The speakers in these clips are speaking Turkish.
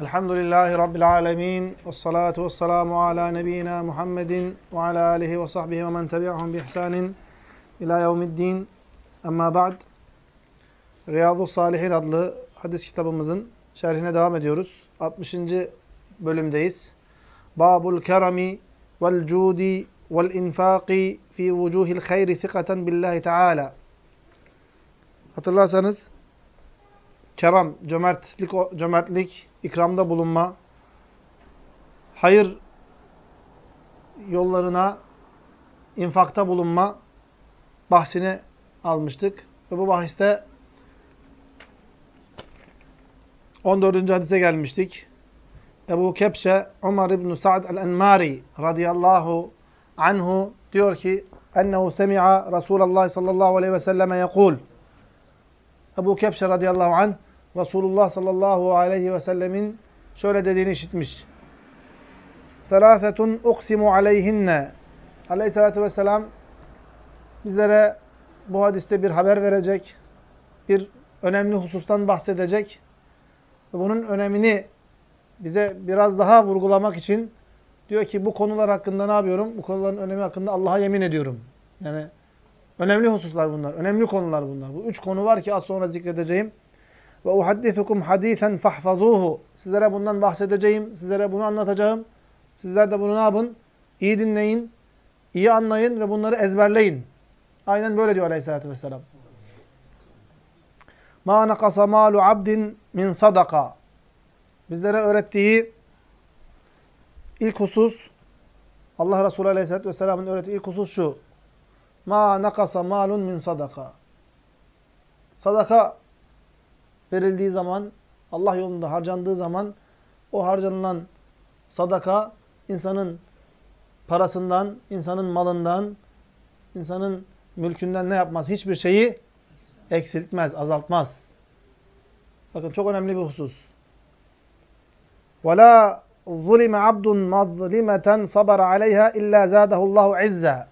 Elhamdülillahi Rabbil alemin. Ve salatu ve selamu ala nebiyyina Muhammedin ve ala alihi ve sahbihi ve men tebi'ahum bi ihsanin ila yevmiddin. Amma ba'd. Riyadu Salihin adlı hadis kitabımızın şerhine devam ediyoruz. 60. bölümdeyiz. Babul kerami vel cudi vel infaqi fi vucuhil hayri thikaten billahi teala. Hatırlarsanız keram, cömertlik, cömertlik, ikramda bulunma, hayır yollarına infakta bulunma bahsini almıştık. Ve bu bahiste 14. hadise gelmiştik. Ebu Kepşe Umar İbn Sa'd el-Enmari radıyallahu anhu diyor ki ennehu semi'a Resulullah sallallahu aleyhi ve selleme yekul Ebu Kepşe radıyallahu anh Resulullah sallallahu aleyhi ve sellemin şöyle dediğini işitmiş. Selâsetun uksimu aleyhinne. Aleyhissalatü vesselam bizlere bu hadiste bir haber verecek, bir önemli husustan bahsedecek. Ve bunun önemini bize biraz daha vurgulamak için diyor ki bu konular hakkında ne yapıyorum? Bu konuların önemi hakkında Allah'a yemin ediyorum. Yani önemli hususlar bunlar, önemli konular bunlar. Bu üç konu var ki az sonra zikredeceğim. Ve uhaddisukum hadisen fahfazuhu. Sizlere bundan bahsedeceğim, sizlere bunu anlatacağım. Sizler de bunu ne yapın? İyi dinleyin, iyi anlayın ve bunları ezberleyin. Aynen böyle diyor Aleyhisselatü Vesselam. Ma nakasa malu abdin min sadaka. Bizlere öğrettiği ilk husus, Allah Resulü Aleyhisselatü Vesselam'ın öğrettiği ilk husus şu. Ma nakasa malun min sadaka. Sadaka verildiği zaman, Allah yolunda harcandığı zaman o harcanılan sadaka insanın parasından, insanın malından, insanın mülkünden ne yapmaz? Hiçbir şeyi eksiltmez, azaltmaz. Bakın çok önemli bir husus. وَلَا ظُلِمَ عَبْدٌ مَظْلِمَةً صَبَرَ عَلَيْهَا اِلَّا زَادَهُ اللّٰهُ عِزَّا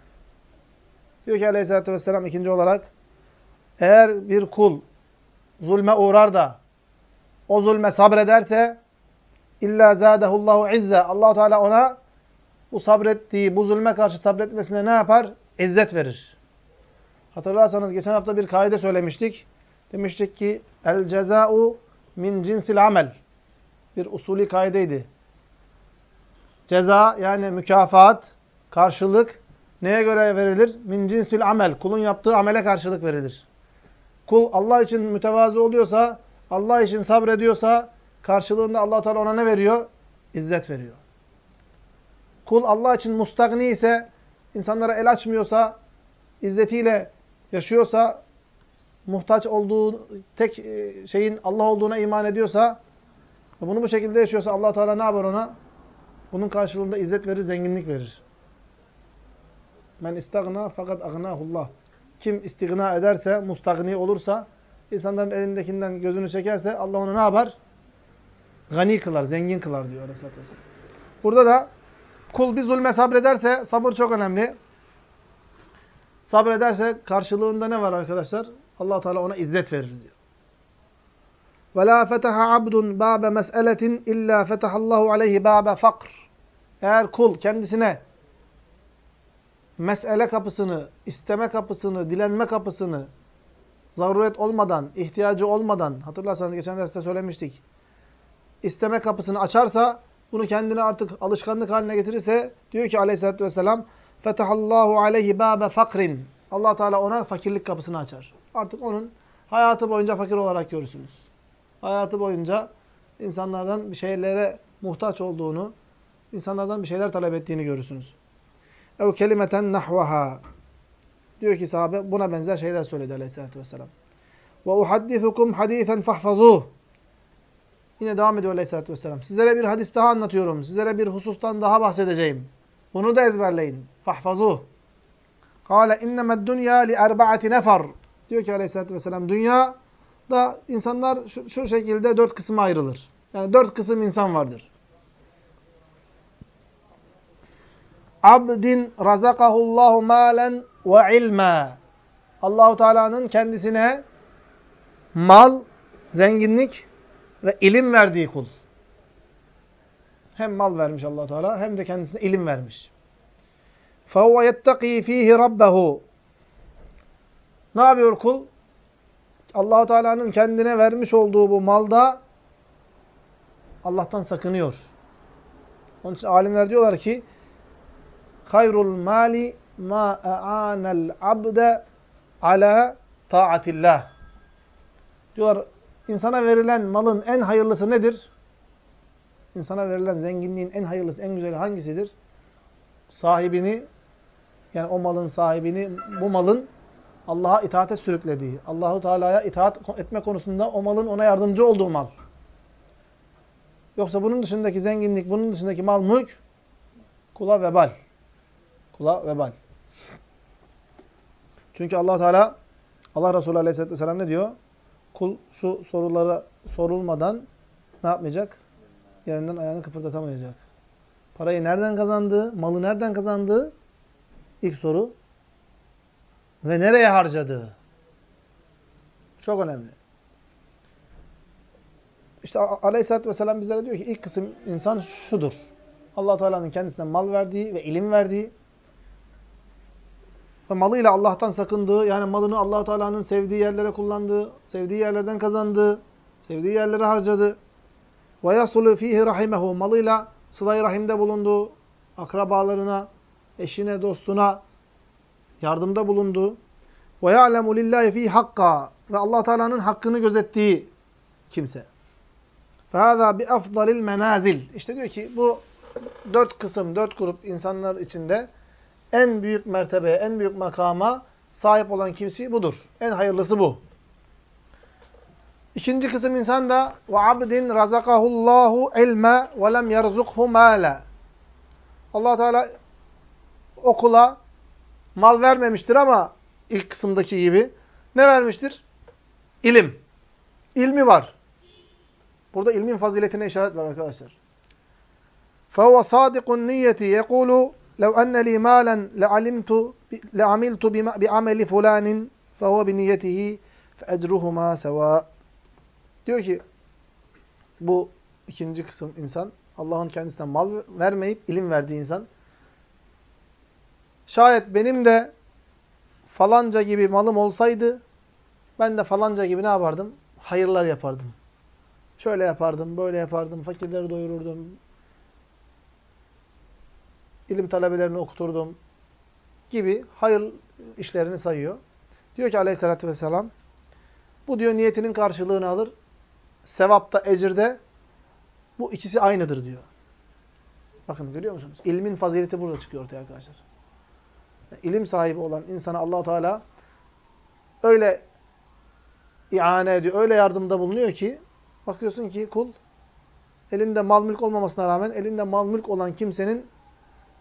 Diyor ki aleyhissalatü vesselam ikinci olarak eğer bir kul zulme uğrar da o zulme sabrederse illa zadehullahu izza. Allahu Teala ona bu sabrettiği, bu zulme karşı sabretmesine ne yapar? İzzet verir. Hatırlarsanız geçen hafta bir kaide söylemiştik. Demiştik ki el ceza'u min cinsil amel. Bir usulü kaideydi. Ceza yani mükafat, karşılık neye göre verilir? Min cinsil amel. Kulun yaptığı amele karşılık verilir. Kul Allah için mütevazı oluyorsa, Allah için sabrediyorsa karşılığında allah Teala ona ne veriyor? İzzet veriyor. Kul Allah için mustagni ise, insanlara el açmıyorsa, izzetiyle yaşıyorsa, muhtaç olduğu tek e, şeyin Allah olduğuna iman ediyorsa, bunu bu şekilde yaşıyorsa allah Teala ne yapar ona? Bunun karşılığında izzet verir, zenginlik verir. Men istagna fakat agnahullah. Kim istigna ederse, mustagni olursa, insanların elindekinden gözünü çekerse Allah onu ne yapar? Gani kılar, zengin kılar diyor Aleyhisselatü Vesselam. Burada da kul bir zulme sabrederse, sabır çok önemli. Sabrederse karşılığında ne var arkadaşlar? allah Teala ona izzet verir diyor. وَلَا فَتَحَ عَبْدٌ بَابَ مَسْأَلَةٍ اِلَّا فَتَحَ اللّٰهُ عَلَيْهِ بَابَ فَقْرٍ Eğer kul kendisine mesele kapısını, isteme kapısını, dilenme kapısını zaruret olmadan, ihtiyacı olmadan, hatırlarsanız geçen derste söylemiştik. İsteme kapısını açarsa, bunu kendine artık alışkanlık haline getirirse, diyor ki aleyhissalatü vesselam, fetahallahu aleyhi bâbe fakrin. allah Teala ona fakirlik kapısını açar. Artık onun hayatı boyunca fakir olarak görürsünüz. Hayatı boyunca insanlardan bir şeylere muhtaç olduğunu, insanlardan bir şeyler talep ettiğini görürsünüz ev kelimeten nahvaha. Diyor ki sahabe buna benzer şeyler söyledi aleyhissalatü vesselam. Ve uhaddithukum hadithen fahfazuh. Yine devam ediyor aleyhissalatü vesselam. Sizlere bir hadis daha anlatıyorum. Sizlere bir husustan daha bahsedeceğim. Bunu da ezberleyin. Fahfazuh. Kale innemed dünya li erba'ati nefer. Diyor ki aleyhissalatü vesselam dünya da insanlar şu, şu şekilde dört kısma ayrılır. Yani dört kısım insan vardır. abdin razakahullahu malen ve ilma. Allahu Teala'nın kendisine mal, zenginlik ve ilim verdiği kul. Hem mal vermiş allah Teala hem de kendisine ilim vermiş. فَهُوَ يَتَّقِي ف۪يهِ رَبَّهُ Ne yapıyor kul? allah Teala'nın kendine vermiş olduğu bu malda Allah'tan sakınıyor. Onun için alimler diyorlar ki hayrul mali ma a'anel abde ala taatillah. Diyorlar insana verilen malın en hayırlısı nedir? İnsana verilen zenginliğin en hayırlısı, en güzeli hangisidir? Sahibini yani o malın sahibini bu malın Allah'a itaate sürüklediği, Allahu Teala'ya itaat etme konusunda o malın ona yardımcı olduğu mal. Yoksa bunun dışındaki zenginlik, bunun dışındaki mal mülk kula vebal. Kula vebal. Çünkü Allah Teala Allah Resulü Aleyhisselatü Vesselam ne diyor? Kul şu sorulara sorulmadan ne yapmayacak? Yerinden ayağını kıpırdatamayacak. Parayı nereden kazandığı, malı nereden kazandığı ilk soru. Ve nereye harcadığı. Çok önemli. İşte Aleyhisselatü Vesselam bizlere diyor ki ilk kısım insan şudur. allah Teala'nın kendisine mal verdiği ve ilim verdiği malıyla Allah'tan sakındığı, yani malını Allahu Teala'nın sevdiği yerlere kullandığı, sevdiği yerlerden kazandığı, sevdiği yerlere harcadı. Ve yasulu fihi rahimehu malıyla sıla rahimde bulunduğu, akrabalarına, eşine, dostuna yardımda bulunduğu. Ve ya'lemu lillahi fi hakka ve Allah Teala'nın hakkını gözettiği kimse. Fehâzâ bi afdalil menazil. İşte diyor ki bu dört kısım, dört grup insanlar içinde en büyük mertebeye, en büyük makama sahip olan kimsi budur. En hayırlısı bu. İkinci kısım insan da وَعَبْدٍ رَزَقَهُ اللّٰهُ عِلْمَ وَلَمْ يَرْزُقْهُ مَالًا allah Teala okula mal vermemiştir ama ilk kısımdaki gibi ne vermiştir? İlim. İlmi var. Burada ilmin faziletine işaret var arkadaşlar. فَهُوَ صَادِقُ النِّيَّةِ يَقُولُ لَوْ أَنَّ لِي مَالًا لَعَلِمْتُ لَعَمِلْتُ بِعَمَلِ فُلَانٍ فَهُوَ بِنِيَّتِهِ فَاَجْرُهُمَا سَوَاء Diyor ki bu ikinci kısım insan Allah'ın kendisine mal vermeyip ilim verdiği insan şayet benim de falanca gibi malım olsaydı ben de falanca gibi ne yapardım? Hayırlar yapardım. Şöyle yapardım, böyle yapardım, fakirleri doyururdum, ilim talebelerini okuturdum gibi hayır işlerini sayıyor. Diyor ki aleyhissalatü vesselam, bu diyor niyetinin karşılığını alır. Sevapta, ecirde bu ikisi aynıdır diyor. Bakın görüyor musunuz? İlmin fazileti burada çıkıyor ortaya arkadaşlar. Yani ilim sahibi olan insana allah Teala öyle ihane ediyor, öyle yardımda bulunuyor ki bakıyorsun ki kul elinde mal mülk olmamasına rağmen elinde mal mülk olan kimsenin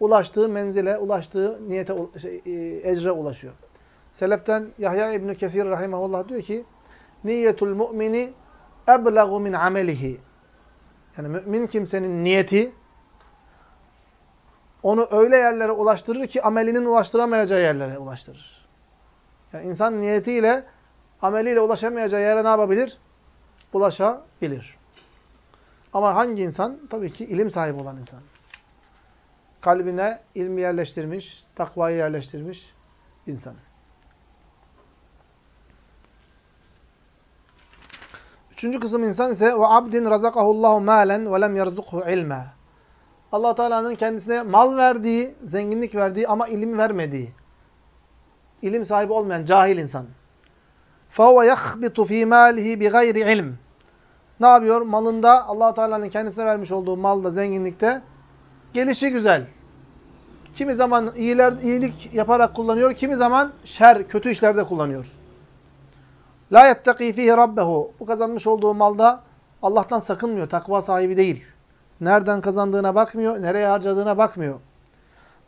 ulaştığı menzile, ulaştığı niyete, şey, e, ecre ulaşıyor. Seleften Yahya İbn Kesir rahimehullah diyor ki: "Niyetul mu'mini eblagu min amelihi." Yani mümin kimsenin niyeti onu öyle yerlere ulaştırır ki amelinin ulaştıramayacağı yerlere ulaştırır. Yani insan niyetiyle ameliyle ulaşamayacağı yere ne yapabilir? Ulaşabilir. Ama hangi insan? Tabii ki ilim sahibi olan insan kalbine ilmi yerleştirmiş, takvayı yerleştirmiş insan. Üçüncü kısım insan ise ve abdin razakahullahu malen ve lem yerzukhu ilme. Allah Teala'nın kendisine mal verdiği, zenginlik verdiği ama ilim vermediği. İlim sahibi olmayan cahil insan. Fava yahbitu fi malihi bi gayri ilm. Ne yapıyor? Malında Allah Teala'nın kendisine vermiş olduğu malda, zenginlikte gelişi güzel. Kimi zaman iyiler, iyilik yaparak kullanıyor, kimi zaman şer, kötü işlerde kullanıyor. La yetteki fihi rabbehu. Bu kazanmış olduğu malda Allah'tan sakınmıyor, takva sahibi değil. Nereden kazandığına bakmıyor, nereye harcadığına bakmıyor.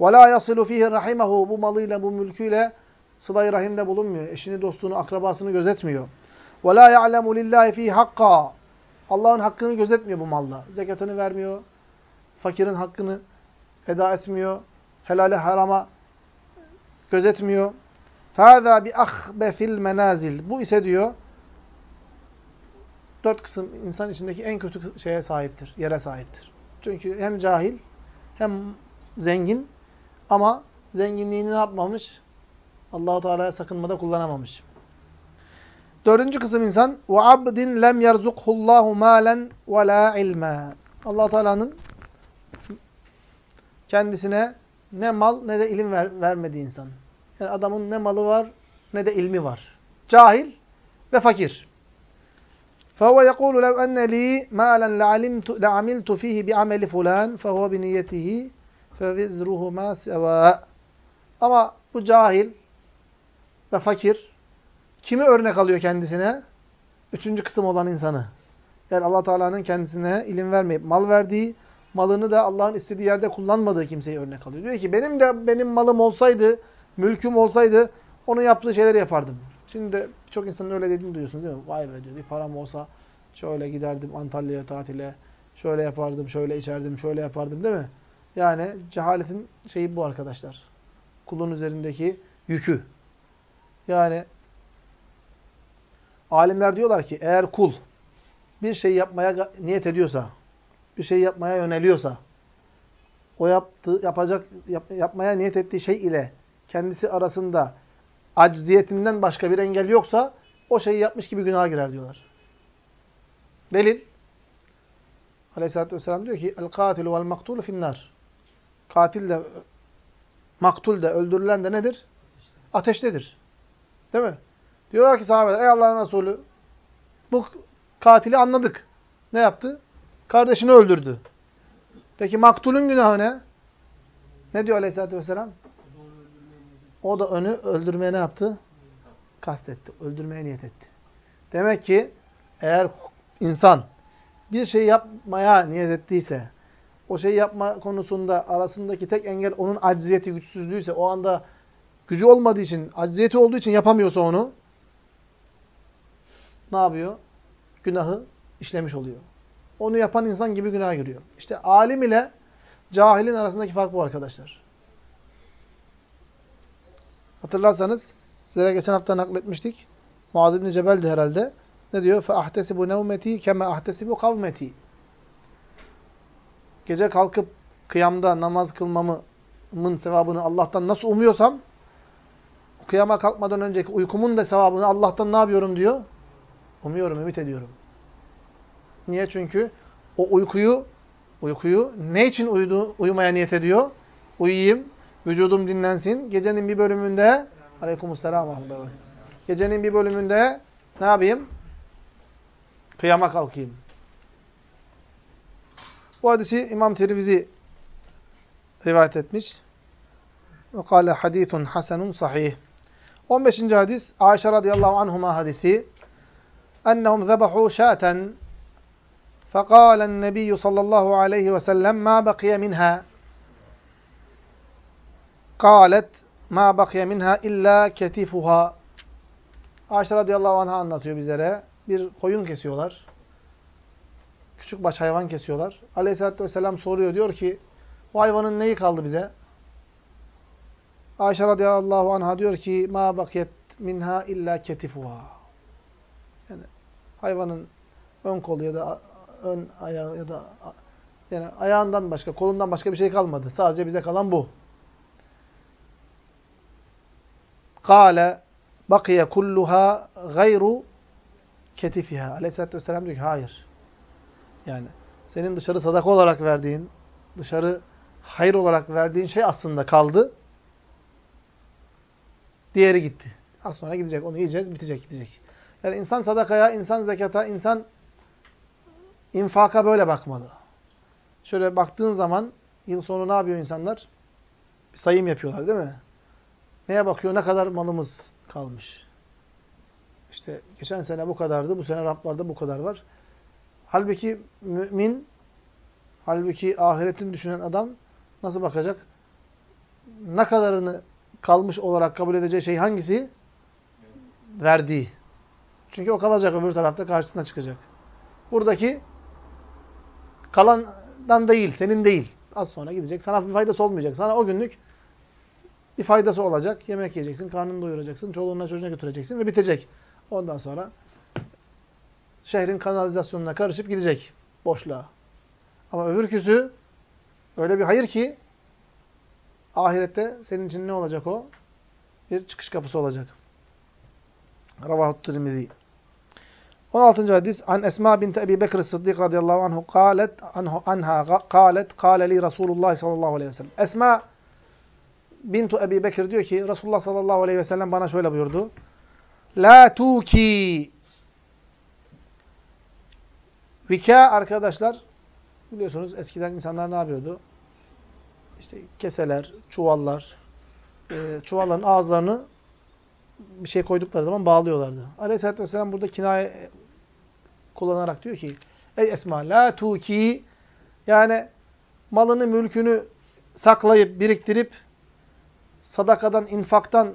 Ve la yasilu fihi rahimehu. Bu malıyla, bu mülküyle sıla rahimde bulunmuyor. Eşini, dostunu, akrabasını gözetmiyor. Ve la ya'lemu lillahi fihi hakka. Allah'ın hakkını gözetmiyor bu malda. Zekatını vermiyor, fakirin hakkını eda etmiyor, helale harama gözetmiyor. فَهَذَا بِأَخْبَثِ الْمَنَازِلِ Bu ise diyor, dört kısım insan içindeki en kötü şeye sahiptir, yere sahiptir. Çünkü hem cahil hem zengin ama zenginliğini ne yapmamış? Allahu Teala'ya sakınmada kullanamamış. Dördüncü kısım insan ve abdin lem yerzukhullahü malen ve la ilma. Allah Teala'nın kendisine ne mal ne de ilim ver, vermediği insan. Yani adamın ne malı var ne de ilmi var. Cahil ve fakir. فهو يقول لو أن لي مالا لعلمت لعملت فيه بعمل فلان فهو بنيته فوزرهما سواء. Ama bu cahil ve fakir kimi örnek alıyor kendisine? Üçüncü kısım olan insanı. Yani allah Teala'nın kendisine ilim vermeyip mal verdiği, malını da Allah'ın istediği yerde kullanmadığı kimseyi örnek alıyor. Diyor ki benim de benim malım olsaydı, mülküm olsaydı onun yaptığı şeyleri yapardım. Şimdi de çok insanın öyle dediğini duyuyorsunuz değil mi? Vay be diyor bir param olsa şöyle giderdim Antalya'ya tatile, şöyle yapardım, şöyle içerdim, şöyle yapardım değil mi? Yani cehaletin şeyi bu arkadaşlar. Kulun üzerindeki yükü. Yani alimler diyorlar ki eğer kul bir şey yapmaya niyet ediyorsa, bir şey yapmaya yöneliyorsa, o yaptığı, yapacak, yap, yapmaya niyet ettiği şey ile kendisi arasında acziyetinden başka bir engel yoksa o şeyi yapmış gibi günaha girer diyorlar. Delil. Aleyhisselatü Vesselam diyor ki El-katilu vel-maktulu finnar. Katil de maktul de öldürülen de nedir? Ateştedir. Değil mi? Diyorlar ki sahabeler ey Allah'ın Resulü bu katili anladık. Ne yaptı? Kardeşini öldürdü. Peki maktulün günahı ne? Ne diyor Aleyhisselatü Vesselam? O da onu öldürmeye ne yaptı? Kastetti. Öldürmeye niyet etti. Demek ki eğer insan bir şey yapmaya niyet ettiyse, o şeyi yapma konusunda arasındaki tek engel onun acziyeti, güçsüzlüğüyse, o anda gücü olmadığı için, acziyeti olduğu için yapamıyorsa onu, ne yapıyor? Günahı işlemiş oluyor Onu yapan insan gibi günah giriyor. İşte alim ile cahilin arasındaki fark bu arkadaşlar. Hatırlarsanız size geçen hafta nakletmiştik. Muad bin Cebel'di herhalde. Ne diyor? فَاَحْتَسِبُ نَوْمَتِي كَمَا اَحْتَسِبُ قَوْمَتِي Gece kalkıp kıyamda namaz kılmamın sevabını Allah'tan nasıl umuyorsam kıyama kalkmadan önceki uykumun da sevabını Allah'tan ne yapıyorum diyor? Umuyorum, ümit ediyorum. Niye? Çünkü o uykuyu uykuyu ne için uyudu, uyumaya niyet ediyor? Uyuyayım, vücudum dinlensin. Gecenin bir bölümünde Aleykümselam Gecenin bir bölümünde ne yapayım? Kıyama kalkayım. Bu hadisi İmam Tirmizi rivayet etmiş. Ve kâle hadîthun hasenun sahih. 15. hadis Ayşe radıyallahu anhuma hadisi. Ennehum zebahu şaten فقال النبي صلى الله عليه وسلم ما بقي منها قالت ما بقي منها illa ketifuha Ayşe radıyallahu anh'a anlatıyor bizlere. Bir koyun kesiyorlar. Küçük baş hayvan kesiyorlar. Aleyhisselatü vesselam soruyor. Diyor ki bu hayvanın neyi kaldı bize? Ayşe radıyallahu anh'a diyor ki ma bakiyet minha illa ketifuha. Yani hayvanın ön kolu ya da ön ayağı ya da yani ayağından başka, kolundan başka bir şey kalmadı. Sadece bize kalan bu. Kale bakiye kulluha gayru ketifiha. Aleyhisselatü Vesselam diyor ki hayır. Yani senin dışarı sadaka olarak verdiğin, dışarı hayır olarak verdiğin şey aslında kaldı. Diğeri gitti. Az sonra gidecek. Onu yiyeceğiz, bitecek, gidecek. Yani insan sadakaya, insan zekata, insan infaka böyle bakmalı. Şöyle baktığın zaman yıl sonu ne yapıyor insanlar? Bir sayım yapıyorlar değil mi? Neye bakıyor? Ne kadar malımız kalmış? İşte geçen sene bu kadardı, bu sene raflarda bu kadar var. Halbuki mümin, halbuki ahiretin düşünen adam nasıl bakacak? Ne kadarını kalmış olarak kabul edeceği şey hangisi? Verdiği. Çünkü o kalacak öbür tarafta karşısına çıkacak. Buradaki kalandan değil, senin değil. Az sonra gidecek. Sana bir faydası olmayacak. Sana o günlük bir faydası olacak. Yemek yiyeceksin, karnını doyuracaksın, çoluğuna çocuğuna götüreceksin ve bitecek. Ondan sonra şehrin kanalizasyonuna karışıp gidecek boşluğa. Ama öbürküsü öyle bir hayır ki ahirette senin için ne olacak o? Bir çıkış kapısı olacak. Ravahut Tirmizi. 16. hadis an Esma bint Ebi Bekr Sıddık radıyallahu anhu qalet anhu anha qalet qale li Resulullah sallallahu aleyhi ve sellem. Esma bintu Ebi Bekir diyor ki Resulullah sallallahu aleyhi ve sellem bana şöyle buyurdu. La tuki Vika arkadaşlar biliyorsunuz eskiden insanlar ne yapıyordu? İşte keseler, çuvallar, e, çuvalların ağızlarını bir şey koydukları zaman bağlıyorlardı. Aleyhisselatü Vesselam burada kinaye kullanarak diyor ki Ey Esma la tuki yani malını, mülkünü saklayıp, biriktirip sadakadan, infaktan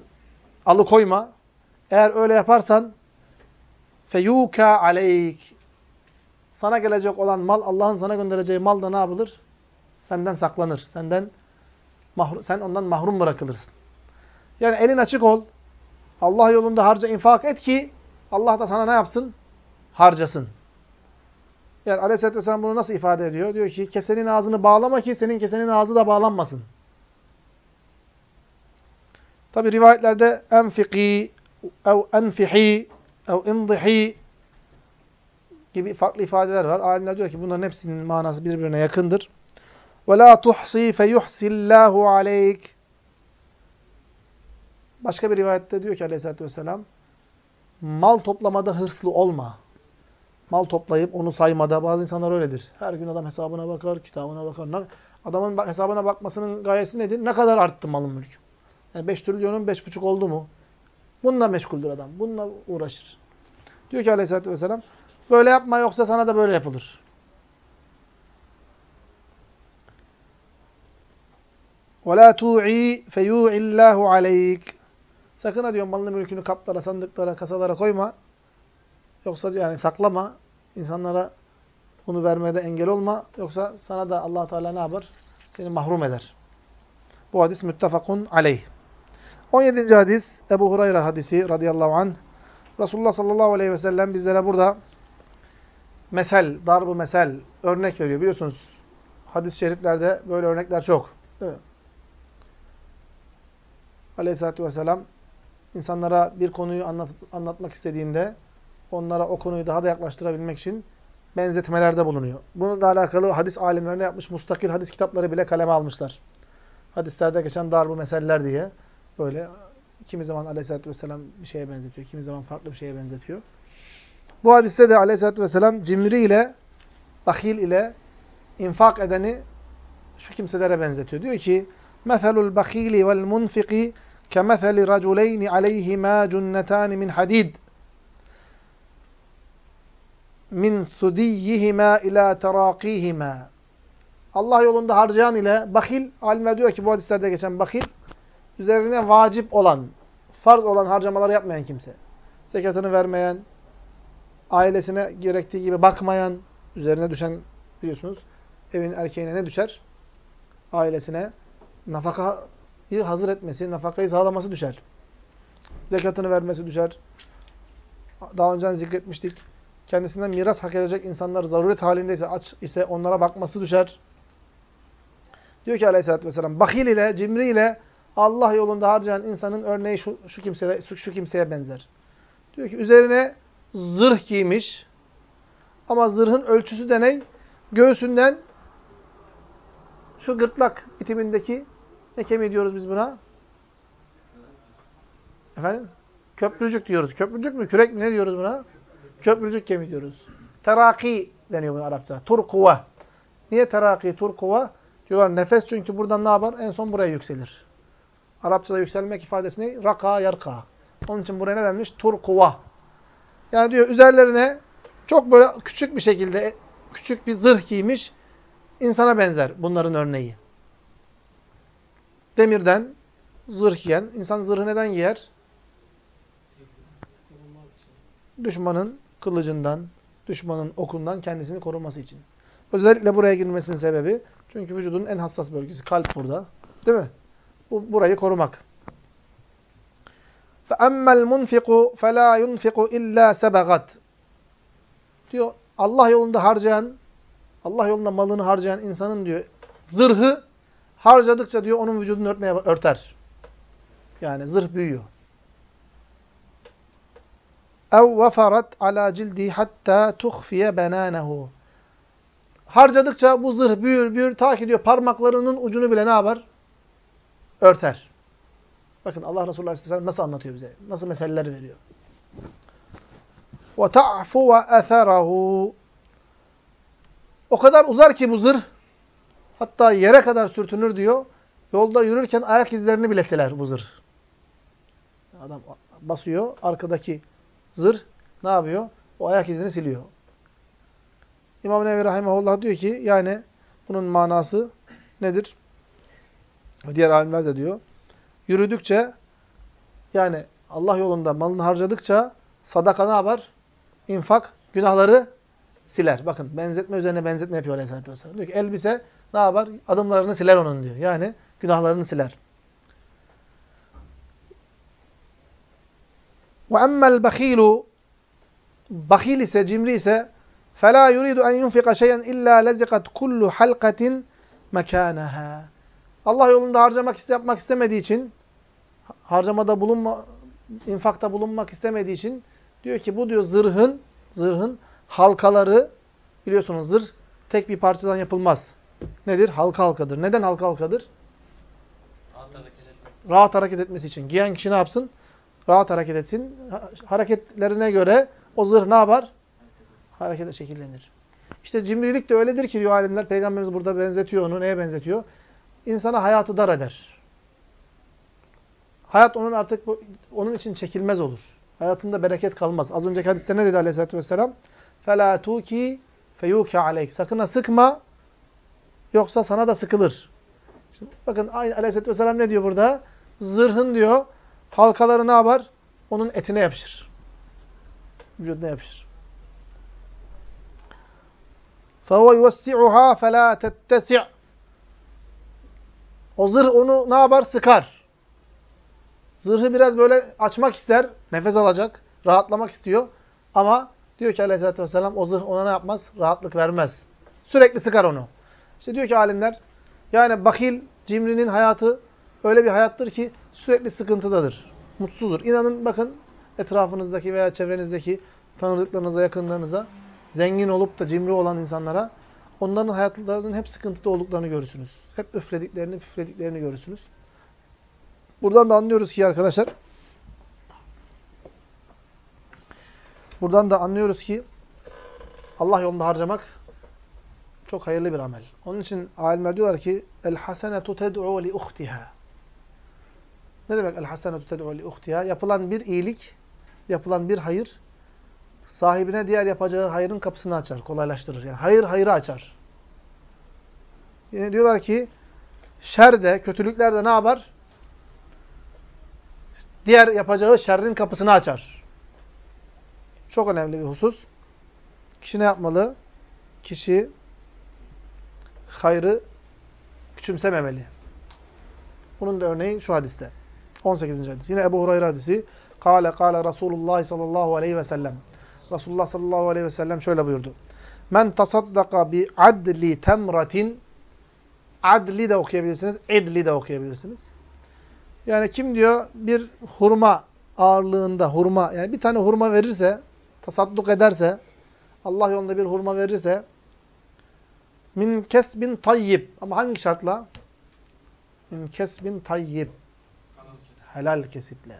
alıkoyma. Eğer öyle yaparsan feyuka aleyk sana gelecek olan mal, Allah'ın sana göndereceği mal da ne yapılır? Senden saklanır. Senden sen ondan mahrum bırakılırsın. Yani elin açık ol. Allah yolunda harca infak et ki Allah da sana ne yapsın? harcasın. Yani Aleyhisselatü Vesselam bunu nasıl ifade ediyor? Diyor ki kesenin ağzını bağlama ki senin kesenin ağzı da bağlanmasın. Tabi rivayetlerde enfiki ev enfihi ev indihi gibi farklı ifadeler var. Alimler diyor ki bunların hepsinin manası birbirine yakındır. Ve la tuhsi feyuhsillahu aleyk. Başka bir rivayette diyor ki aleyhissalatü vesselam mal toplamada hırslı olma Mal toplayıp onu saymada, bazı insanlar öyledir. Her gün adam hesabına bakar, kitabına bakar. Adamın hesabına bakmasının gayesi nedir? Ne kadar arttı malın mülk? Yani 5 trilyonun 5,5 oldu mu? Bununla meşguldür adam. Bununla uğraşır. Diyor ki aleyhissalatü vesselam, Böyle yapma yoksa sana da böyle yapılır. وَلَا تُوعِي فَيُوعِ اللّٰهُ عَلَيْكِ Sakın ha diyor malını mülkünü kaplara, sandıklara, kasalara koyma. Yoksa yani saklama. İnsanlara bunu vermede engel olma. Yoksa sana da allah Teala ne yapar? Seni mahrum eder. Bu hadis müttefakun aleyh. 17. hadis Ebu Hurayra hadisi radıyallahu anh. Resulullah sallallahu aleyhi ve sellem bizlere burada mesel, darbu mesel örnek veriyor. Biliyorsunuz hadis-i şeriflerde böyle örnekler çok. Değil mi? Aleyhisselatü vesselam insanlara bir konuyu anlat, anlatmak istediğinde onlara o konuyu daha da yaklaştırabilmek için benzetmelerde bulunuyor. Bununla alakalı hadis alimlerine yapmış mustakil hadis kitapları bile kaleme almışlar. Hadislerde geçen darbu meseller diye böyle kimi zaman Aleyhisselatü vesselam bir şeye benzetiyor, kimi zaman farklı bir şeye benzetiyor. Bu hadiste de aleyhissalatü vesselam cimri ile, bahil ile infak edeni şu kimselere benzetiyor. Diyor ki, مَثَلُ الْبَخِيلِ وَالْمُنْفِقِ كَمَثَلِ رَجُلَيْنِ عَلَيْهِمَا جُنَّتَانِ مِنْ حَدِيدٍ min sudiyihima ila terakihima. Allah yolunda harcayan ile bakil, alimler diyor ki bu hadislerde geçen bakil, üzerine vacip olan, farz olan harcamaları yapmayan kimse. Zekatını vermeyen, ailesine gerektiği gibi bakmayan, üzerine düşen biliyorsunuz, evin erkeğine ne düşer? Ailesine nafakayı hazır etmesi, nafakayı sağlaması düşer. Zekatını vermesi düşer. Daha önce zikretmiştik. Kendisinden miras hak edecek insanlar zaruret halindeyse, aç ise onlara bakması düşer. Diyor ki aleyhissalatü vesselam, bakil ile, cimri ile Allah yolunda harcayan insanın örneği şu, şu, kimseye, şu, şu kimseye benzer. Diyor ki üzerine zırh giymiş. Ama zırhın ölçüsü de ne? Göğsünden şu gırtlak bitimindeki ne kemiği diyoruz biz buna? Efendim? Köprücük diyoruz. Köprücük mü? Kürek mi? Ne diyoruz buna? Köprücük kemiği diyoruz. Teraki deniyor buna Arapça. Turkuva. Niye teraki, turkuva? Diyorlar nefes çünkü buradan ne yapar? En son buraya yükselir. Arapçada yükselmek ifadesi ne? Raka, yarka. Onun için buraya ne denmiş? Turkuva. Yani diyor üzerlerine çok böyle küçük bir şekilde küçük bir zırh giymiş insana benzer bunların örneği. Demirden zırh giyen. insan zırhı neden giyer? Düşmanın kılıcından, düşmanın okundan kendisini koruması için. Özellikle buraya girmesinin sebebi çünkü vücudun en hassas bölgesi kalp burada. Değil mi? Bu burayı korumak. فَأَمَّا الْمُنْفِقُ فَلَا يُنْفِقُ اِلَّا سَبَغَتْ Diyor Allah yolunda harcayan, Allah yolunda malını harcayan insanın diyor zırhı harcadıkça diyor onun vücudunu örtmeye örter. Yani zırh büyüyor. اَوْ وَفَرَتْ عَلَى جِلْدِهِ حَتَّى تُخْفِيَ بَنَانَهُ Harcadıkça bu zırh büyür büyür ta ki diyor parmaklarının ucunu bile ne yapar? Örter. Bakın Allah Resulü Aleyhisselam nasıl anlatıyor bize? Nasıl meseleler veriyor? وَتَعْفُ وَأَثَرَهُ O kadar uzar ki bu zırh, hatta yere kadar sürtünür diyor. Yolda yürürken ayak izlerini bile siler bu zırh. Adam basıyor, arkadaki zırh ne yapıyor? O ayak izini siliyor. İmam Nevi Rahimahullah diyor ki, yani bunun manası nedir? Diğer alimler de diyor. Yürüdükçe, yani Allah yolunda malını harcadıkça sadaka ne yapar? İnfak günahları siler. Bakın benzetme üzerine benzetme yapıyor Aleyhisselatü Vesselam. Diyor ki elbise ne yapar? Adımlarını siler onun diyor. Yani günahlarını siler. وَأَمَّا الْبَخِيلُ Bakil ise, cimri ise فَلَا يُرِيدُ أَنْ يُنْفِقَ شَيْئًا إِلَّا لَزِقَتْ كُلُّ حَلْقَةٍ مَكَانَهَا Allah yolunda harcamak yapmak istemediği için, harcamada bulunma, infakta bulunmak istemediği için diyor ki bu diyor zırhın, zırhın halkaları, biliyorsunuz zırh tek bir parçadan yapılmaz. Nedir? Halka halkadır. Neden halka halkadır? Rahat hareket etmek. Rahat hareket etmesi için. Giyen kişi ne yapsın? Rahat hareket etsin. Ha- Hareketlerine göre o zırh ne yapar? Harekete şekillenir. İşte cimrilik de öyledir ki diyor alimler. Peygamberimiz burada benzetiyor onu. Neye benzetiyor? İnsana hayatı dar eder. Hayat onun artık bu, onun için çekilmez olur. Hayatında bereket kalmaz. Az önceki hadiste ne dedi aleyhissalatü vesselam? فَلَا تُوكِ فَيُوكَ عَلَيْكَ Sakın ha sıkma, yoksa sana da sıkılır. Şimdi bakın aynı aleyhissalatü vesselam ne diyor burada? Zırhın diyor, halkaları ne yapar? Onun etine yapışır. Vücuduna yapışır. فَهُوَ يُوَسِّعُهَا فَلَا تَتَّسِعْ O zırh onu ne yapar? Sıkar. Zırhı biraz böyle açmak ister, nefes alacak, rahatlamak istiyor. Ama diyor ki aleyhissalatü vesselam o zırh ona ne yapmaz? Rahatlık vermez. Sürekli sıkar onu. İşte diyor ki alimler, yani bakil, cimrinin hayatı öyle bir hayattır ki sürekli sıkıntıdadır. Mutsuzdur. İnanın bakın etrafınızdaki veya çevrenizdeki tanıdıklarınıza, yakınlarınıza zengin olup da cimri olan insanlara onların hayatlarının hep sıkıntıda olduklarını görürsünüz. Hep üflediklerini, püflediklerini görürsünüz. Buradan da anlıyoruz ki arkadaşlar, buradan da anlıyoruz ki Allah yolunda harcamak çok hayırlı bir amel. Onun için alimler diyorlar ki el hasenetu ted'u li uhtiha. Ne demek el hasenetu ted'u li uhtiha? Yapılan bir iyilik, yapılan bir hayır sahibine diğer yapacağı hayırın kapısını açar, kolaylaştırır. Yani hayır hayırı açar. Yine diyorlar ki şer de, kötülükler de ne yapar? Diğer yapacağı şerrin kapısını açar. Çok önemli bir husus. Kişi ne yapmalı? Kişi hayrı küçümsememeli. Bunun da örneği şu hadiste. 18. hadis. Yine Ebu Hurayra hadisi. Kale kale Resulullah sallallahu aleyhi ve sellem. Resulullah sallallahu aleyhi ve sellem şöyle buyurdu. Men tasaddaka bi adli temratin adli de okuyabilirsiniz, edli de okuyabilirsiniz. Yani kim diyor bir hurma ağırlığında hurma yani bir tane hurma verirse, tasadduk ederse, Allah yolunda bir hurma verirse min kesbin tayyib ama hangi şartla? Min kesbin tayyib. Helal kesiple.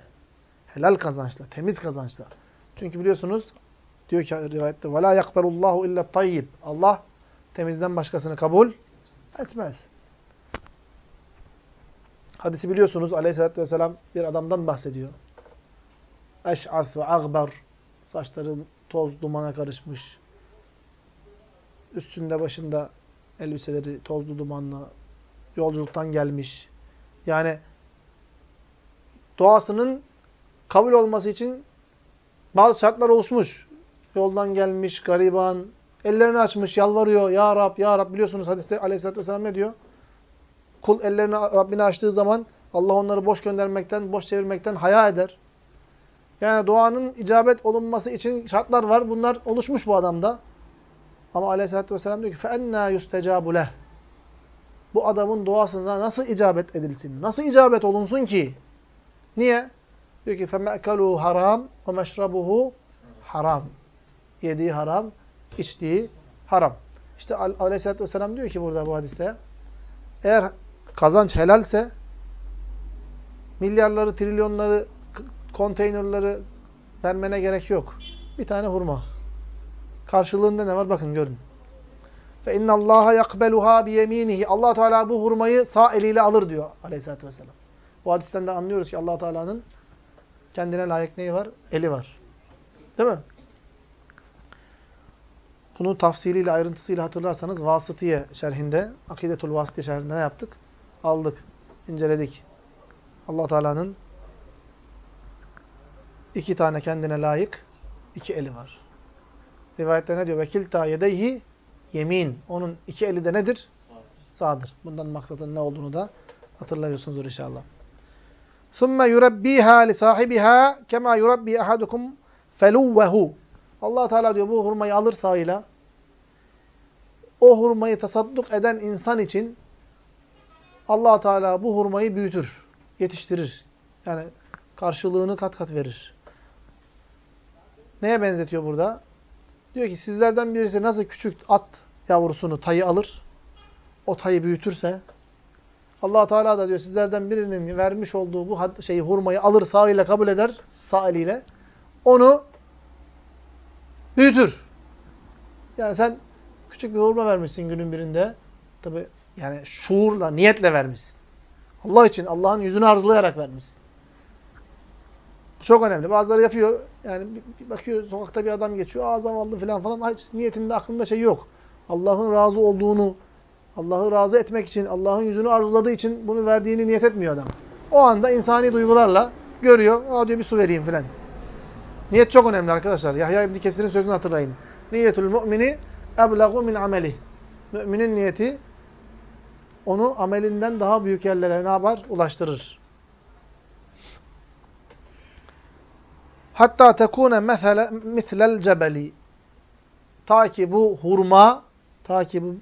Helal kazançla, temiz kazançla. Çünkü biliyorsunuz diyor ki rivayette وَلَا يَقْبَلُ اللّٰهُ اِلَّا tayyib. Allah temizden başkasını kabul etmez. Hadisi biliyorsunuz aleyhissalatü vesselam bir adamdan bahsediyor. Eş'as ve agbar. Saçları toz dumana karışmış. Üstünde başında elbiseleri tozlu dumanla yolculuktan gelmiş. Yani doğasının kabul olması için bazı şartlar oluşmuş. Yoldan gelmiş, gariban, ellerini açmış, yalvarıyor. Ya Rab, Ya Rab biliyorsunuz hadiste aleyhissalatü vesselam ne diyor? Kul ellerini Rabbine açtığı zaman Allah onları boş göndermekten, boş çevirmekten haya eder. Yani duanın icabet olunması için şartlar var. Bunlar oluşmuş bu adamda. Ama aleyhissalatü vesselam diyor ki فَاَنَّا يُسْتَجَابُ لَهِ Bu adamın duasına nasıl icabet edilsin? Nasıl icabet olunsun ki? Niye? Diyor ki فَمَأْكَلُهُ haram وَمَشْرَبُهُ haram. Yediği haram, içtiği haram. İşte aleyhissalatü vesselam diyor ki burada bu hadiste eğer kazanç helalse milyarları, trilyonları, konteynerları vermene gerek yok. Bir tane hurma. Karşılığında ne var? Bakın görün. Fe inna Allaha yakbeluha bi yeminihi. Allah Teala bu hurmayı sağ eliyle alır diyor Aleyhisselatü vesselam. Bu hadisten de anlıyoruz ki Allah Teala'nın kendine layık neyi var? Eli var. Değil mi? Bunun tafsiliyle, ayrıntısıyla hatırlarsanız Vasıtiye şerhinde, Akidetul Vasıtiye şerhinde ne yaptık? Aldık, inceledik. Allah Teala'nın iki tane kendine layık iki eli var. Rivayette ne diyor? Vekilta yedeyhi yemin. Onun iki eli de nedir? Sağdır. Bundan maksadın ne olduğunu da hatırlıyorsunuzdur inşallah. ثُمَّ يُرَبِّيهَا لِصَاحِبِهَا كَمَا يُرَبِّي أَحَدُكُمْ فَلُوَّهُ allah Teala diyor bu hurmayı alır sağıyla. O hurmayı tasadduk eden insan için allah Teala bu hurmayı büyütür, yetiştirir. Yani karşılığını kat kat verir. Neye benzetiyor burada? Diyor ki sizlerden birisi nasıl küçük at yavrusunu, tayı alır, o tayı büyütürse, allah Teala da diyor sizlerden birinin vermiş olduğu bu şeyi, hurmayı alır, sağ kabul eder, sağ eliyle, onu büyütür. Yani sen küçük bir hurma vermişsin günün birinde, tabi yani şuurla, niyetle vermişsin. Allah için, Allah'ın yüzünü arzulayarak vermişsin. Çok önemli. Bazıları yapıyor. Yani bakıyor sokakta bir adam geçiyor. Aa zavallı falan falan. Hiç niyetinde aklında şey yok. Allah'ın razı olduğunu, Allah'ı razı etmek için, Allah'ın yüzünü arzuladığı için bunu verdiğini niyet etmiyor adam. O anda insani duygularla görüyor. Aa diyor bir su vereyim falan. Niyet çok önemli arkadaşlar. Yahya İbni Kesir'in sözünü hatırlayın. Niyetül mu'mini eblagu min ameli. Müminin niyeti onu amelinden daha büyük yerlere ne yapar? Ulaştırır. Hatta tekune mislel cebeli. Ta ki bu hurma, ta ki bu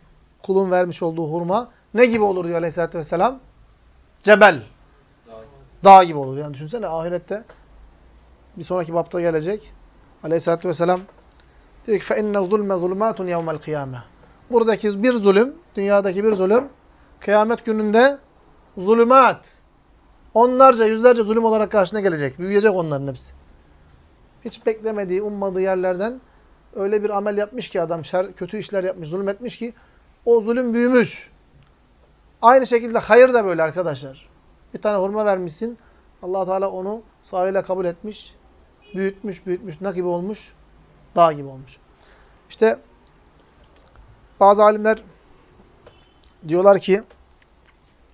kulun vermiş olduğu hurma ne gibi olur diyor Aleyhisselatü Vesselam? Cebel. Dağ gibi olur. Yani düşünsene ahirette bir sonraki bapta gelecek. Aleyhisselatü Vesselam diyor ki فَاِنَّ الظُّلْمَ ظُلُمَاتٌ يَوْمَ الْقِيَامَةِ Buradaki bir zulüm, dünyadaki bir zulüm, kıyamet gününde zulümat, onlarca, yüzlerce zulüm olarak karşına gelecek. Büyüyecek onların hepsi hiç beklemediği, ummadığı yerlerden öyle bir amel yapmış ki adam, şer, kötü işler yapmış, zulmetmiş ki o zulüm büyümüş. Aynı şekilde hayır da böyle arkadaşlar. Bir tane hurma vermişsin. allah Teala onu sahile kabul etmiş, büyütmüş, büyütmüş. Ne gibi olmuş? Dağ gibi olmuş. İşte bazı alimler diyorlar ki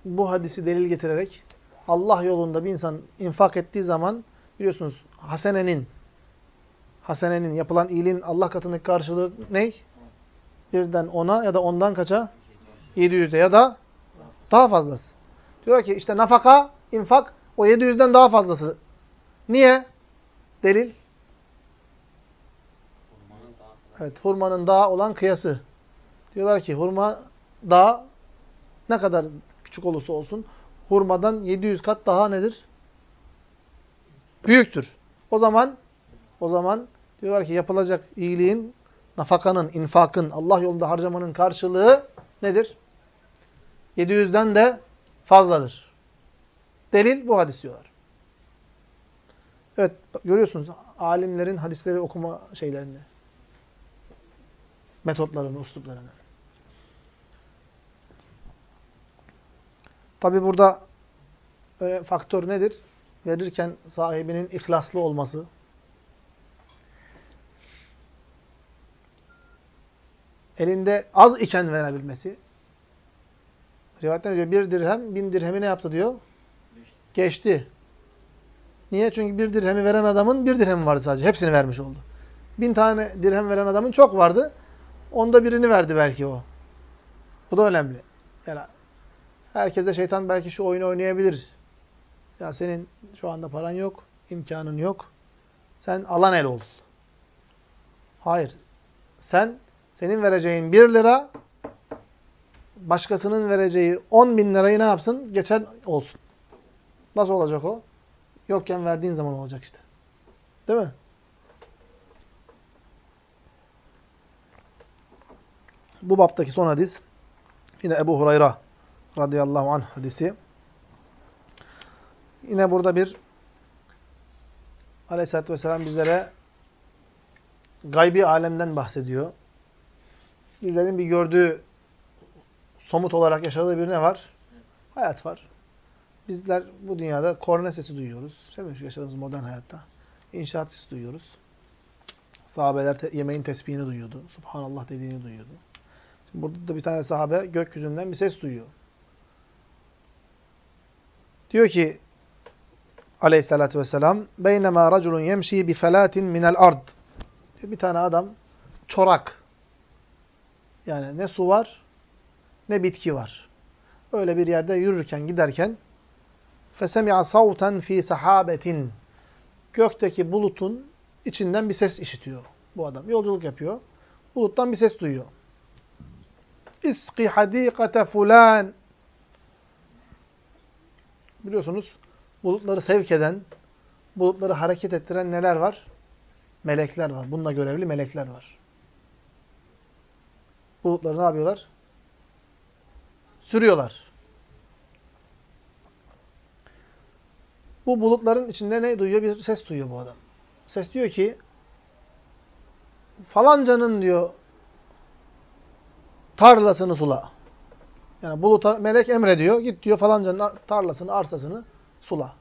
bu hadisi delil getirerek Allah yolunda bir insan infak ettiği zaman biliyorsunuz hasenenin hasenenin, yapılan iyiliğin Allah katındaki karşılığı ne? Birden ona ya da ondan kaça? 700'e ya da daha fazlası. Diyor ki işte nafaka, infak o 700'den daha fazlası. Niye? Delil? Evet, hurmanın dağı olan kıyası. Diyorlar ki hurma dağ ne kadar küçük olursa olsun hurmadan 700 kat daha nedir? Büyüktür. O zaman o zaman diyorlar ki yapılacak iyiliğin, nafakanın, infakın, Allah yolunda harcamanın karşılığı nedir? 700'den de fazladır. Delil bu hadis diyorlar. Evet görüyorsunuz alimlerin hadisleri okuma şeylerini. Metotlarını, usluplarını. Tabi burada faktör nedir? Verirken sahibinin ihlaslı olması, elinde az iken verebilmesi. Rivayette ne diyor? Bir dirhem, bin dirhemi ne yaptı diyor? Geçti. Niye? Çünkü bir dirhemi veren adamın bir dirhemi vardı sadece. Hepsini vermiş oldu. Bin tane dirhem veren adamın çok vardı. Onda birini verdi belki o. Bu da önemli. Yani herkese şeytan belki şu oyunu oynayabilir. Ya senin şu anda paran yok, imkanın yok. Sen alan el ol. Hayır. Sen senin vereceğin 1 lira başkasının vereceği 10 bin lirayı ne yapsın? Geçen olsun. Nasıl olacak o? Yokken verdiğin zaman olacak işte. Değil mi? Bu baptaki son hadis yine Ebu Hurayra radıyallahu anh hadisi. Yine burada bir aleyhissalatü vesselam bizlere gaybi alemden bahsediyor. Bizlerin bir gördüğü, somut olarak yaşadığı bir ne var? Hayat var. Bizler bu dünyada korna sesi duyuyoruz. Değil? Şu yaşadığımız modern hayatta. İnşaat sesi duyuyoruz. Sahabeler te yemeğin tesbihini duyuyordu. Subhanallah dediğini duyuyordu. Şimdi burada da bir tane sahabe gökyüzünden bir ses duyuyor. Diyor ki aleyhissalatü vesselam beynema raculun yemşi bi felatin minel ard. Bir tane adam çorak. Yani ne su var ne bitki var. Öyle bir yerde yürürken giderken fesemi'a savten fi sahabetin gökteki bulutun içinden bir ses işitiyor bu adam. Yolculuk yapıyor. Buluttan bir ses duyuyor. İski hadikate fulan Biliyorsunuz bulutları sevk eden, bulutları hareket ettiren neler var? Melekler var. Bununla görevli melekler var. Bulutları ne yapıyorlar? Sürüyorlar. Bu bulutların içinde ne duyuyor? Bir ses duyuyor bu adam. Ses diyor ki falancanın diyor tarlasını sula. Yani buluta melek emrediyor. Git diyor falancanın tarlasını, arsasını sula.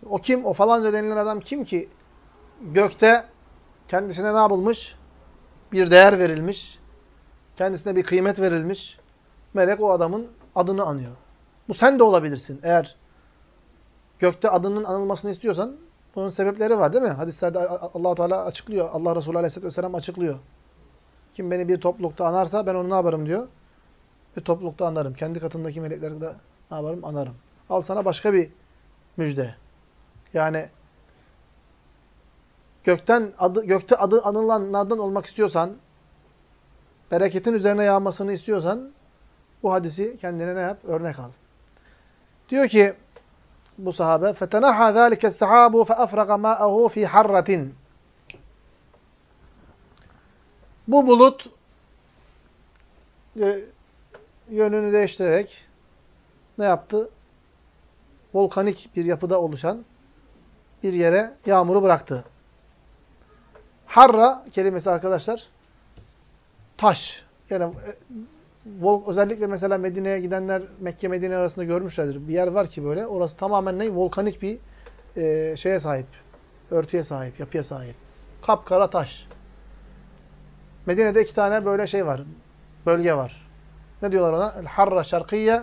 Şimdi o kim? O falanca denilen adam kim ki? Gökte kendisine ne yapılmış? Bir değer verilmiş. Kendisine bir kıymet verilmiş. Melek o adamın adını anıyor. Bu sen de olabilirsin. Eğer gökte adının anılmasını istiyorsan bunun sebepleri var değil mi? Hadislerde allah Teala açıklıyor. Allah Resulü Aleyhisselatü Vesselam açıklıyor. Kim beni bir toplulukta anarsa ben onu ne yaparım diyor. Bir toplulukta anarım. Kendi katındaki melekleri de ne yaparım? Anarım. Al sana başka bir müjde. Yani gökten adı, gökte adı anılanlardan olmak istiyorsan, bereketin üzerine yağmasını istiyorsan, bu hadisi kendine ne yap? Örnek al. Diyor ki bu sahabe فَتَنَحَى ذَٰلِكَ السَّحَابُ فَأَفْرَقَ مَاءَهُ ف۪ي حَرَّةٍ Bu bulut e, yönünü değiştirerek ne yaptı? Volkanik bir yapıda oluşan bir yere yağmuru bıraktı. Harra kelimesi arkadaşlar taş. Yani e, özellikle mesela Medine'ye gidenler Mekke Medine arasında görmüşlerdir. Bir yer var ki böyle orası tamamen ne? Volkanik bir e, şeye sahip. Örtüye sahip, yapıya sahip. Kapkara taş. Medine'de iki tane böyle şey var. Bölge var. Ne diyorlar ona? El harra şarkiye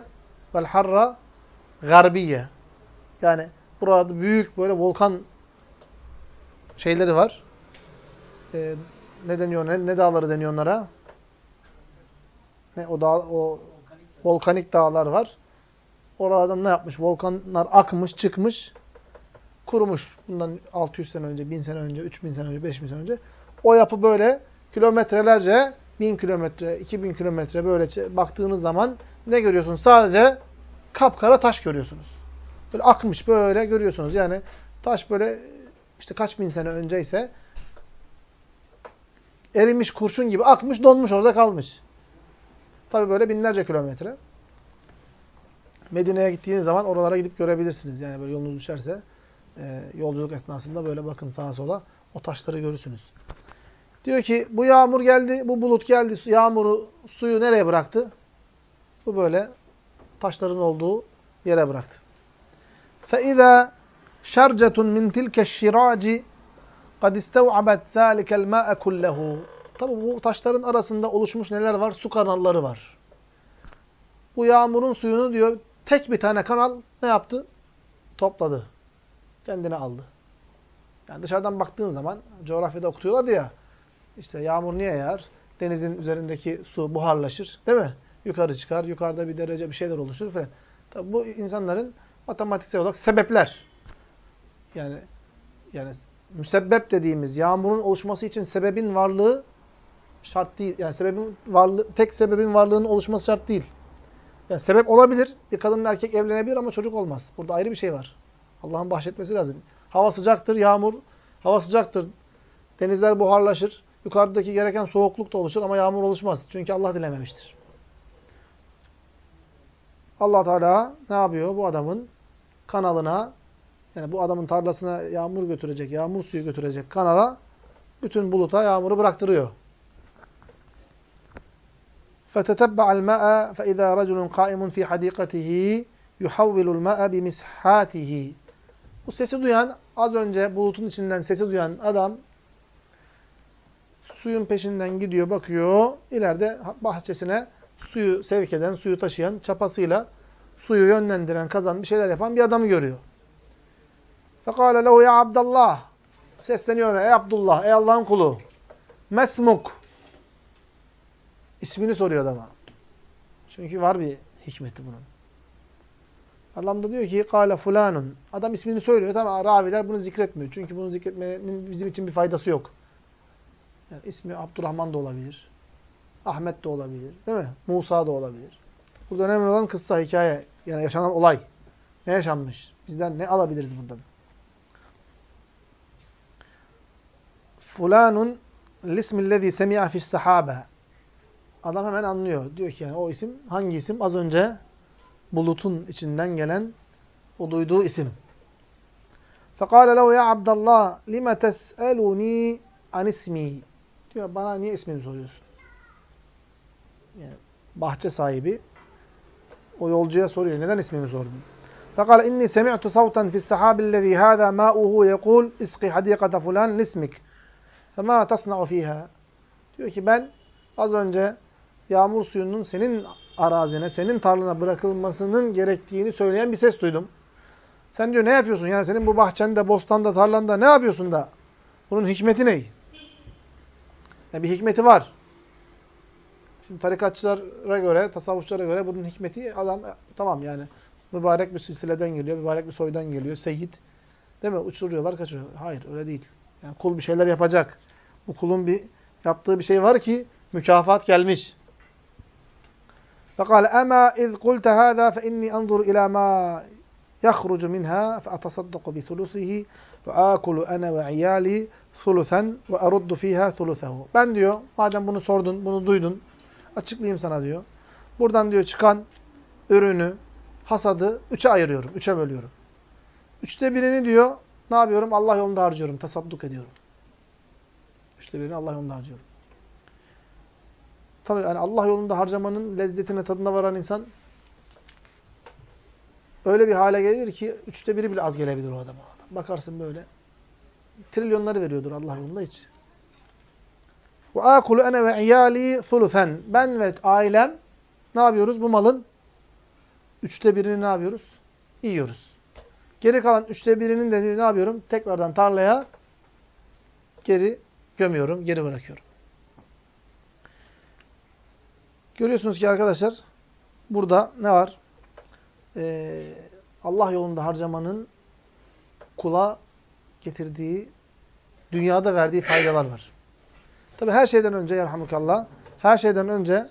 vel harra garbiye. Yani burada büyük böyle volkan şeyleri var. Ee, ne deniyor? Ne, ne dağları deniyor onlara? Ne o dağ o volkanik dağlar var. Oralardan ne yapmış? Volkanlar akmış, çıkmış, kurumuş. Bundan 600 sene önce, 1000 sene önce, 3000 sene önce, 5000 sene önce. O yapı böyle kilometrelerce, 1000 kilometre, 2000 kilometre böyle baktığınız zaman ne görüyorsunuz? Sadece kapkara taş görüyorsunuz. Böyle akmış böyle görüyorsunuz. Yani taş böyle işte kaç bin sene önceyse erimiş kurşun gibi akmış donmuş orada kalmış. Tabi böyle binlerce kilometre. Medine'ye gittiğiniz zaman oralara gidip görebilirsiniz. Yani böyle yolunuz düşerse e, yolculuk esnasında böyle bakın sağa sola o taşları görürsünüz. Diyor ki bu yağmur geldi, bu bulut geldi, yağmuru, suyu nereye bıraktı? Bu böyle taşların olduğu yere bıraktı. فَاِذَا شَرْجَةٌ مِنْ تِلْكَ الشِّرَاجِ قَدْ اِسْتَوْعَبَتْ ذَٰلِكَ الْمَاءَ كُلَّهُ Tabi bu taşların arasında oluşmuş neler var? Su kanalları var. Bu yağmurun suyunu diyor tek bir tane kanal ne yaptı? Topladı. Kendine aldı. Yani dışarıdan baktığın zaman coğrafyada okutuyorlardı ya işte yağmur niye yağar? Denizin üzerindeki su buharlaşır. Değil mi? Yukarı çıkar. Yukarıda bir derece bir şeyler oluşur falan. Tabi bu insanların matematiksel olarak sebepler. Yani yani müsebbep dediğimiz yağmurun oluşması için sebebin varlığı şart değil. Yani sebebin varlığı, tek sebebin varlığının oluşması şart değil. Yani sebep olabilir. Bir kadınla erkek evlenebilir ama çocuk olmaz. Burada ayrı bir şey var. Allah'ın bahşetmesi lazım. Hava sıcaktır, yağmur. Hava sıcaktır. Denizler buharlaşır. Yukarıdaki gereken soğukluk da oluşur ama yağmur oluşmaz. Çünkü Allah dilememiştir. Allah Teala ne yapıyor? Bu adamın kanalına yani bu adamın tarlasına yağmur götürecek, yağmur suyu götürecek kanala bütün buluta yağmuru bıraktırıyor. فَتَتَبَّعَ الْمَاءَ فَإِذَا رَجُلٌ قَائِمٌ فِي حَدِيقَتِهِ يُحَوِّلُ الْمَاءَ بِمِسْحَاتِهِ Bu sesi duyan, az önce bulutun içinden sesi duyan adam suyun peşinden gidiyor, bakıyor. İleride bahçesine suyu sevk eden, suyu taşıyan, çapasıyla suyu yönlendiren, kazan bir şeyler yapan bir adamı görüyor. فَقَالَ لَهُ ya Abdullah Sesleniyor ey Abdullah, ey Allah'ın kulu. Mesmuk. İsmini soruyor adama. Çünkü var bir hikmeti bunun. Adam da diyor ki kâle fulanun. Adam ismini söylüyor. Tamam raviler bunu zikretmiyor. Çünkü bunu zikretmenin bizim için bir faydası yok. Yani ismi Abdurrahman da olabilir. Ahmet de olabilir. Değil mi? Musa da olabilir. Burada önemli olan kıssa, hikaye. Yani yaşanan olay. Ne yaşanmış? Bizden ne alabiliriz buradan? Fulanun lismillezî semi'a fi's sahabe. Adam hemen anlıyor. Diyor ki yani o isim hangi isim? Az önce bulutun içinden gelen o duyduğu isim. Fekâle lehu ya Abdallah lime tes'eluni an ismi. Diyor bana niye ismini soruyorsun? Yani bahçe sahibi o yolcuya soruyor. Neden ismimi sordun? Fekâle inni semi'tu savtan fi's sahabillezî hâzâ mâ'uhu yekûl iski hadîkata fulan lismik. Fema tasna'u fiha. Diyor ki ben az önce yağmur suyunun senin arazine, senin tarlana bırakılmasının gerektiğini söyleyen bir ses duydum. Sen diyor ne yapıyorsun? Yani senin bu bahçende, bostanda, tarlanda ne yapıyorsun da? Bunun hikmeti ne? Yani bir hikmeti var. Şimdi tarikatçılara göre, tasavvufçulara göre bunun hikmeti adam tamam yani mübarek bir silsileden geliyor, mübarek bir soydan geliyor, seyit. Değil mi? Uçuruyorlar, kaçıyor. Hayır, öyle değil. Yani kul bir şeyler yapacak. Bu kulun bir yaptığı bir şey var ki mükafat gelmiş. فقال أما إذ قلت هذا فإني أنظر إلى ما يخرج منها فأتصدق بثلثه وآكل أنا وعيالي ثلثا وأرد فيها ثلثه. Ben diyor madem bunu sordun, bunu duydun açıklayayım sana diyor. Buradan diyor çıkan ürünü, hasadı üçe ayırıyorum, üçe bölüyorum. Üçte birini diyor ne yapıyorum? Allah yolunda harcıyorum, tasadduk ediyorum. Üçte birini Allah yolunda harcıyorum. Tabii yani Allah yolunda harcamanın lezzetine, tadına varan insan öyle bir hale gelir ki üçte biri bile az gelebilir o adama. Bakarsın böyle. Trilyonları veriyordur Allah yolunda hiç. Ve akulu ene ve. Ben ve ailem ne yapıyoruz? Bu malın üçte birini ne yapıyoruz? Yiyoruz. Geri kalan üçte birinin de ne yapıyorum? Tekrardan tarlaya geri gömüyorum, geri bırakıyorum. Görüyorsunuz ki arkadaşlar burada ne var? Ee, Allah yolunda harcamanın kula getirdiği, dünyada verdiği faydalar var. Tabi her şeyden önce yerhamukallah, her şeyden önce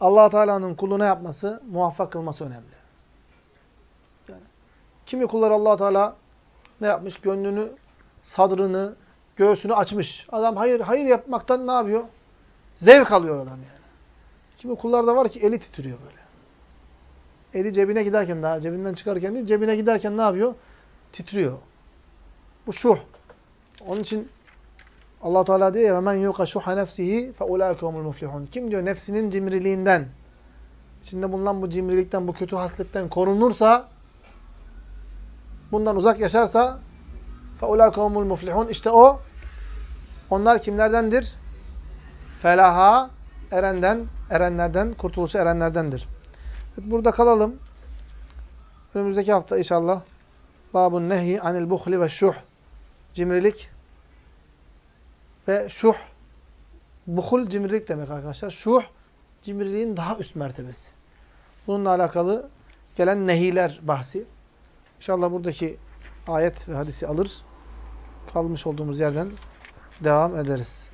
allah Teala'nın kuluna yapması, muvaffak kılması önemli. Yani, kimi kullar allah Teala ne yapmış? Gönlünü, sadrını, göğsünü açmış. Adam hayır hayır yapmaktan ne yapıyor? Zevk alıyor adam yani. Kimi kullarda var ki eli titriyor böyle. Eli cebine giderken daha cebinden çıkarken değil, cebine giderken ne yapıyor? Titriyor. Bu şuh. Onun için Allah Teala diyor ya men yuqa şuha nefsihi fe ulaikahumul muflihun. Kim diyor nefsinin cimriliğinden içinde bulunan bu cimrilikten, bu kötü hasletten korunursa bundan uzak yaşarsa fe ulaikahumul muflihun. İşte o onlar kimlerdendir? Felaha erenden, erenlerden, kurtuluşa erenlerdendir. Evet, burada kalalım. Önümüzdeki hafta inşallah babun nehi anil buhli ve şuh cimrilik ve şuh buhul cimrilik demek arkadaşlar. Şuh cimriliğin daha üst mertebesi. Bununla alakalı gelen nehiler bahsi. İnşallah buradaki ayet ve hadisi alır. Kalmış olduğumuz yerden devam ederiz.